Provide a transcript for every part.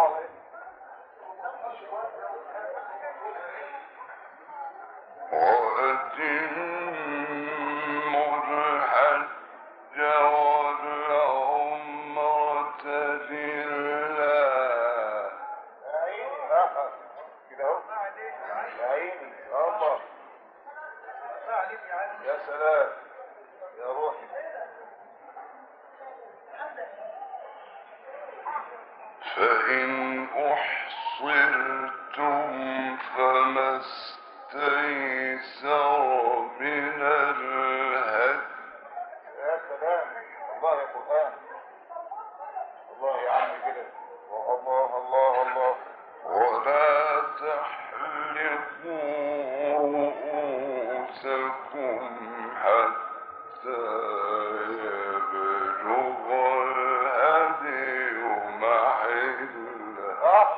ہے محله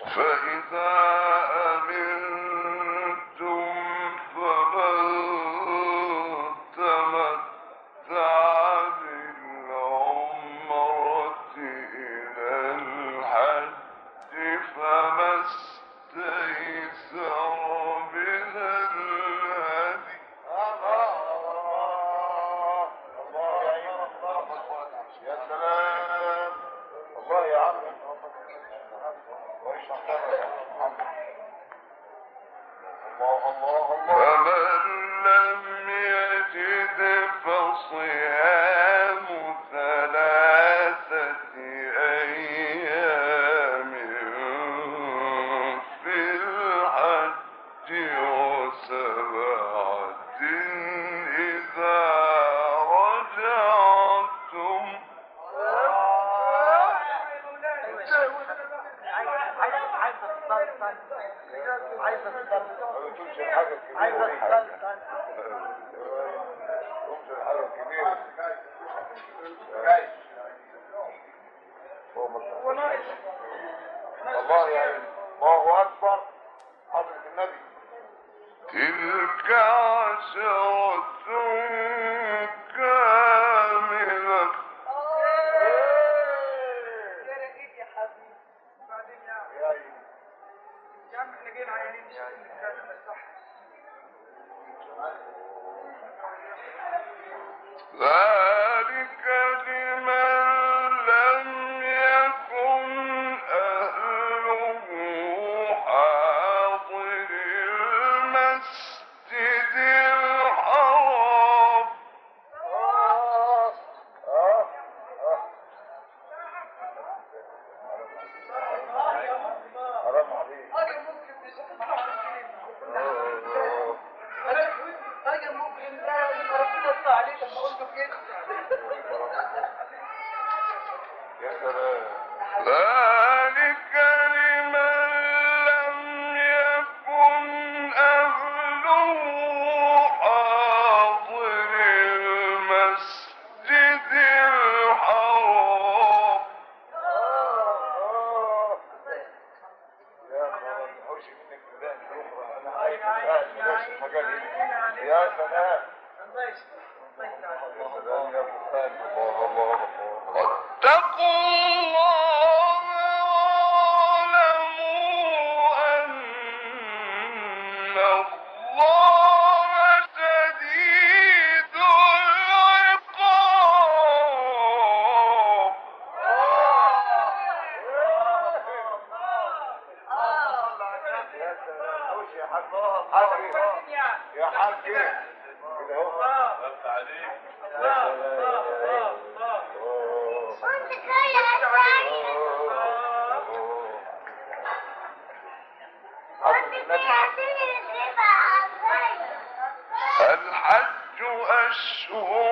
فإذا فصيام عشرة الحج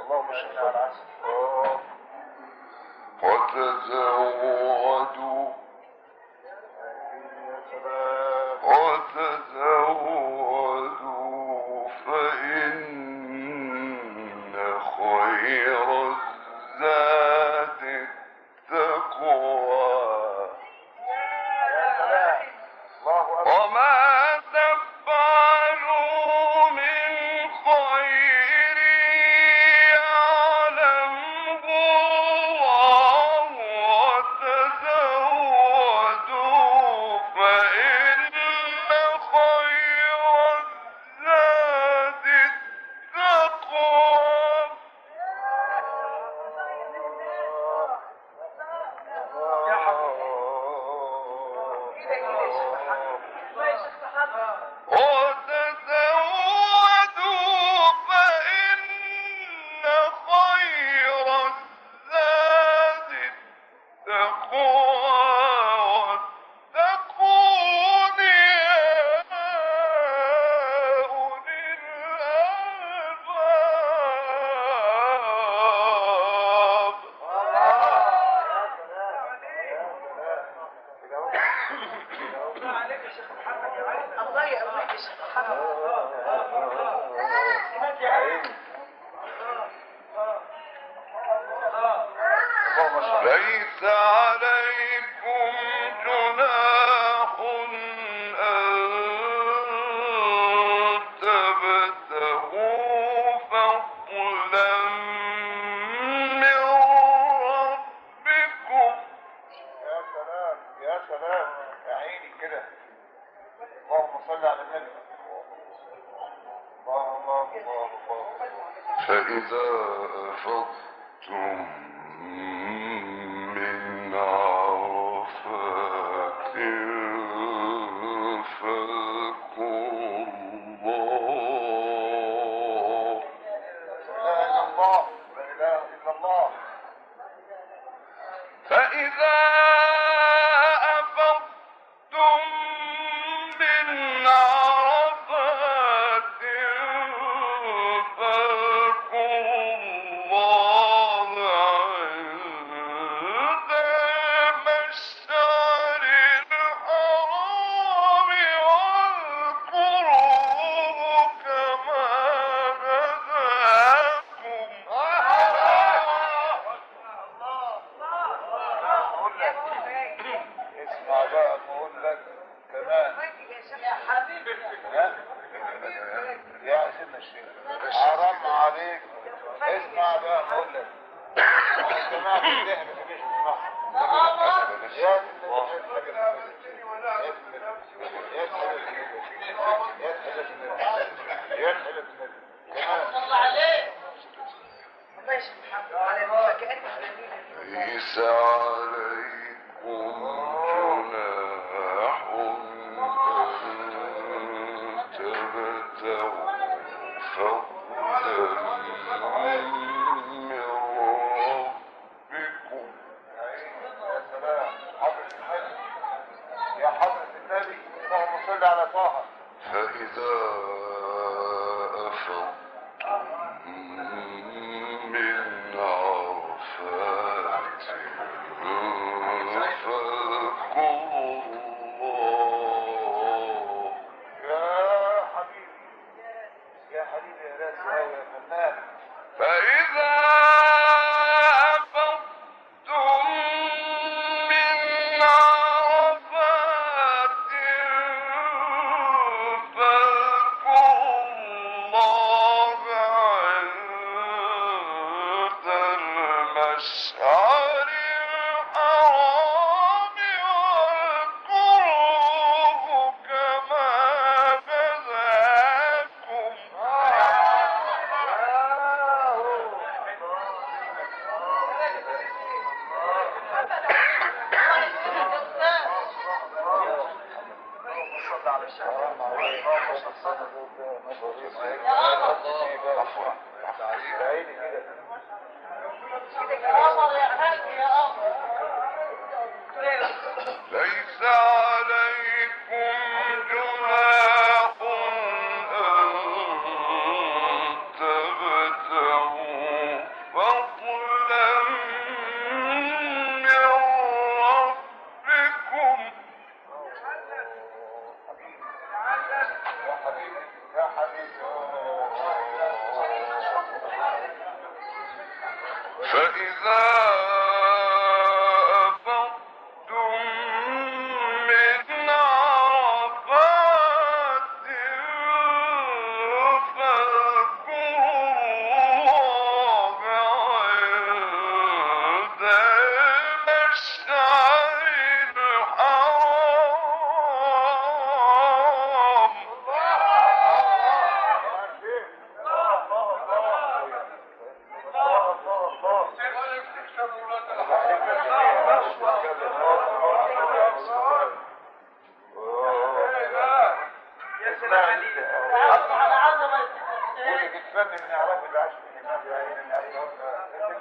اللهم صل على عسل وتزودوا وتزودوا فإذا أفضتم منا حرام عليك اسمع بقى اقول لك يا جماعه يا جماعه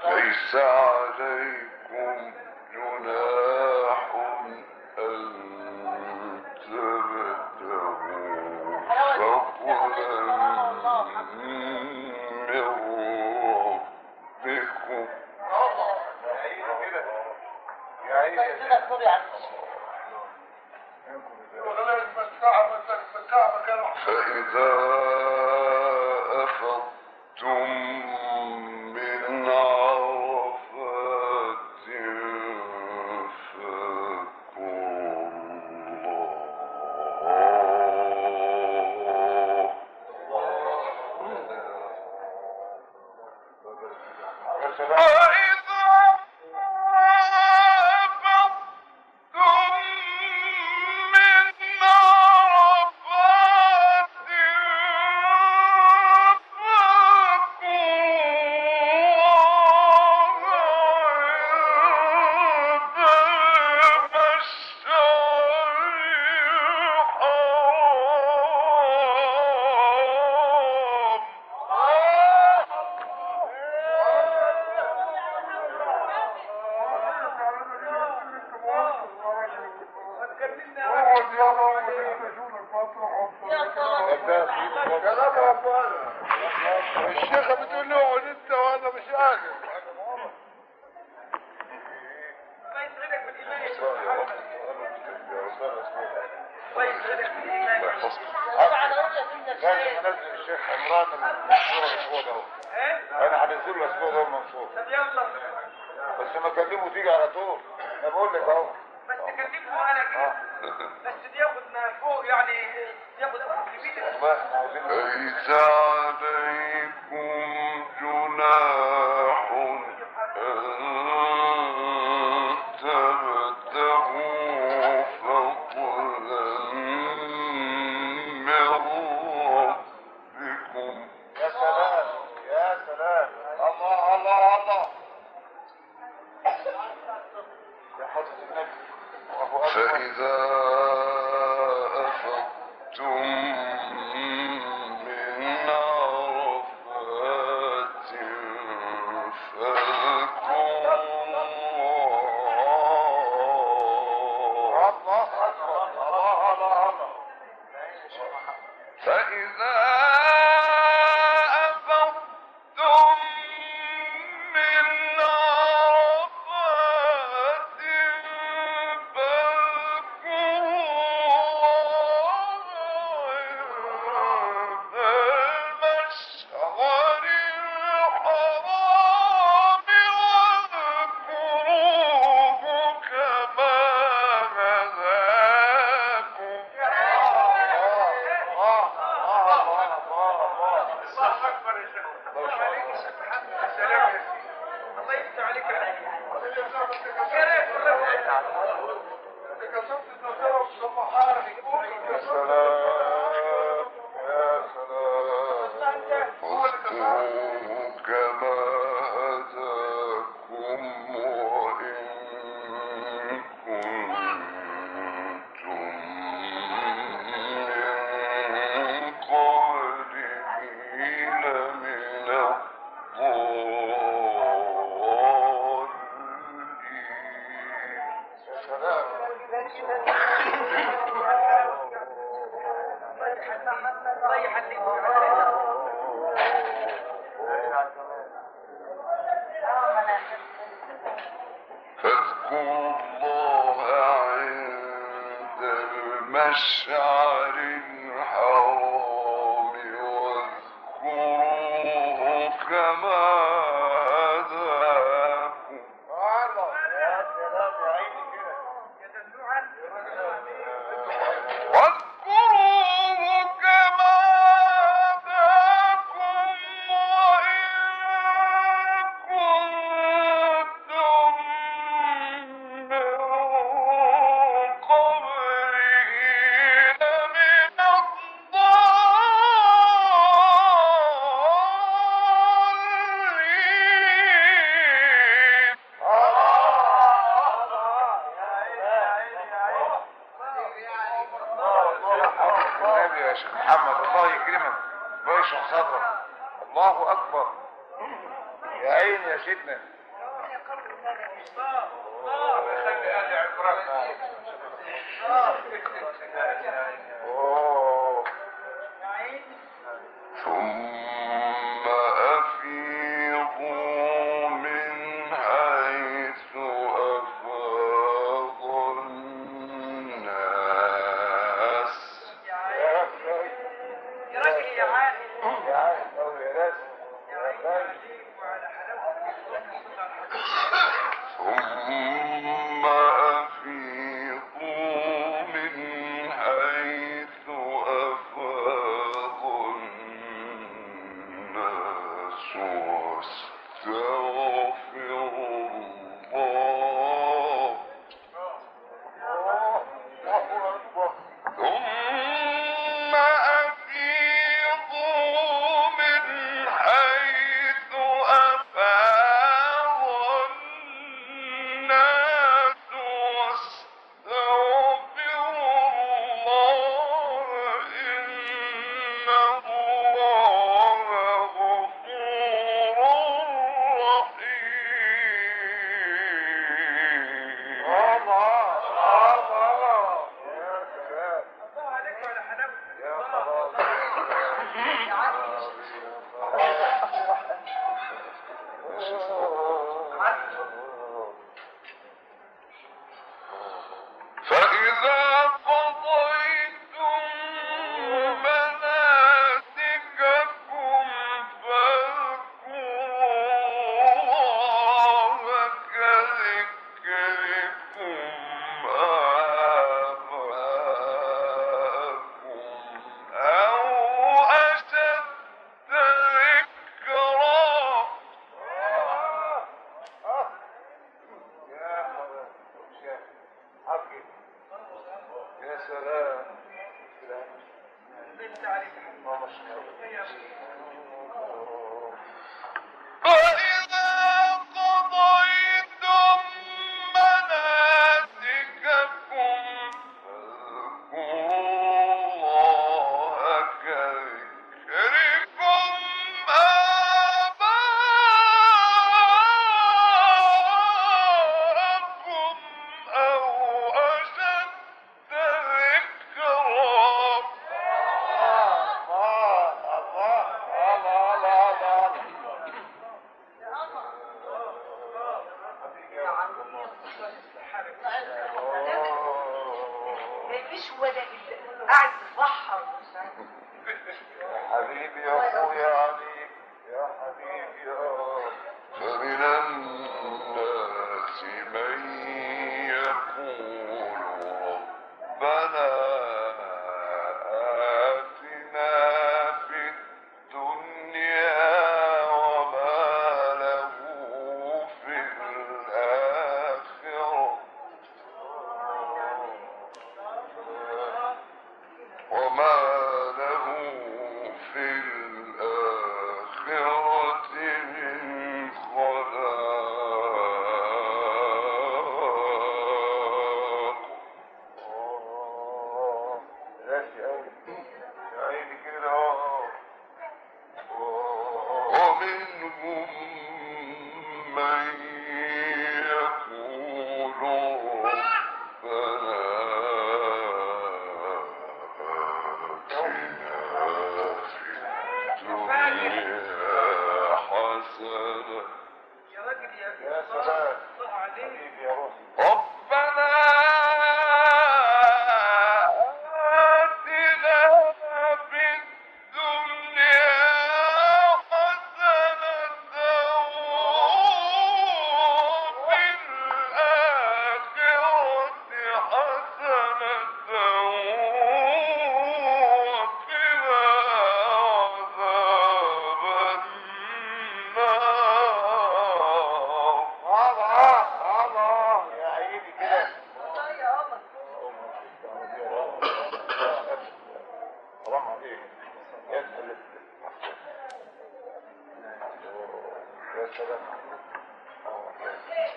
ليس عليكم جناح أن تبتغوا فضلا من ربكم يا عيني فإذا أفضتم تسلم وتيجي على طول انا بقول لك اهو بس كلمته انا كده بس بياخد فوق يعني بياخد عليكم جناح أن فإذا صبر الله اكبر يا عين يا سيدنا. ثم So I still feel more. من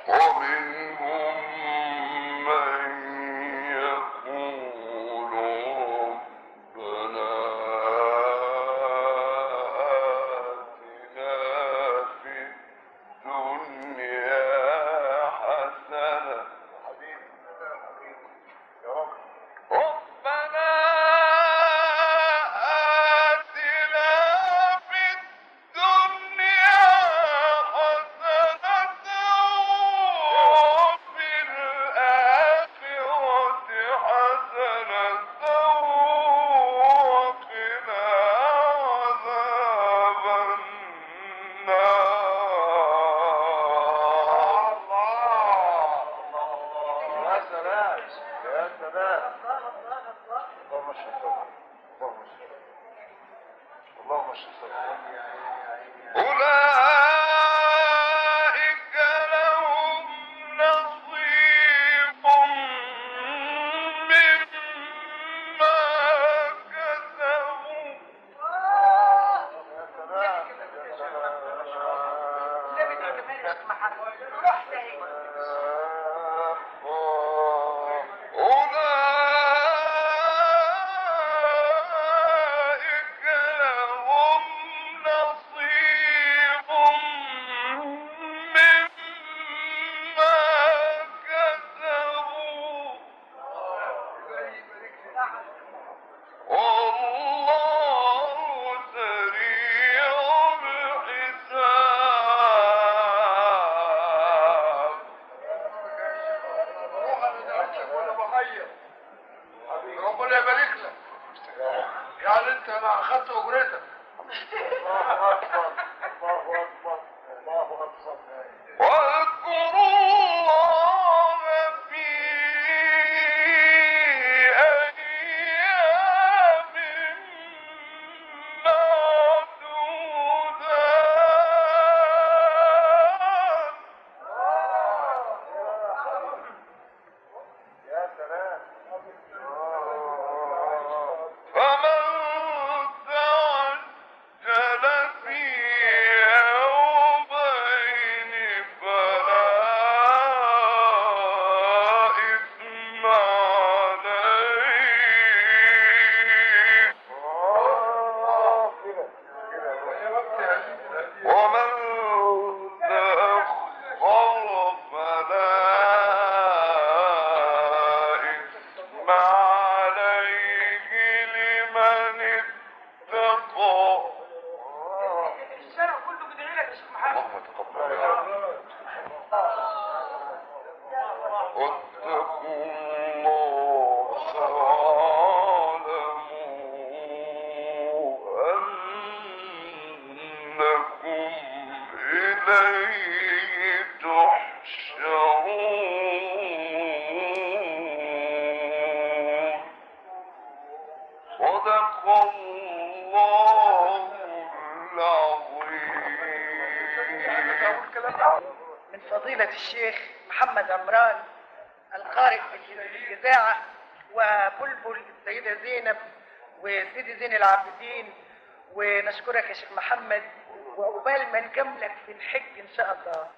ومنهم اللهم صل اللهم صل اللهم صل انا بغير ربنا يبارك لك يعني انت انا اخدت اجرتك الله اكبر الله اكبر الله اكبر واذكروا ونشكرك يا شيخ محمد وعقبال ما نجملك في الحج ان شاء الله.